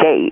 say.